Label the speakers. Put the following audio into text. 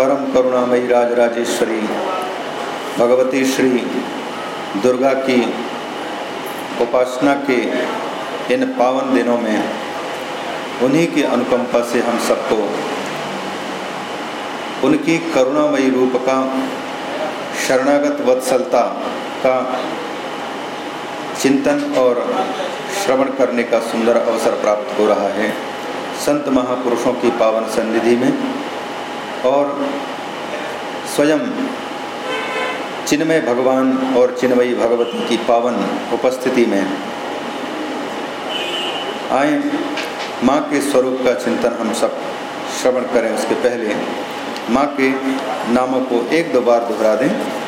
Speaker 1: परम करुणामयी राजराजेश्वरी, भगवती श्री दुर्गा की उपासना के इन पावन दिनों में उन्हीं की अनुकंपा से हम सबको उनकी करुणामयी रूप का शरणागत वत्सलता का चिंतन और श्रवण करने का सुंदर अवसर प्राप्त हो रहा है। संत महापुरुषों की पावन सन्निधि में और स्वयं चिन्मय भगवान और चिन्मयी भगवती की पावन उपस्थिति में आए। माँ के स्वरूप का चिंतन हम सब श्रवण करें उसके पहले। माँ के नामों को एक दो बार दोहरा दें।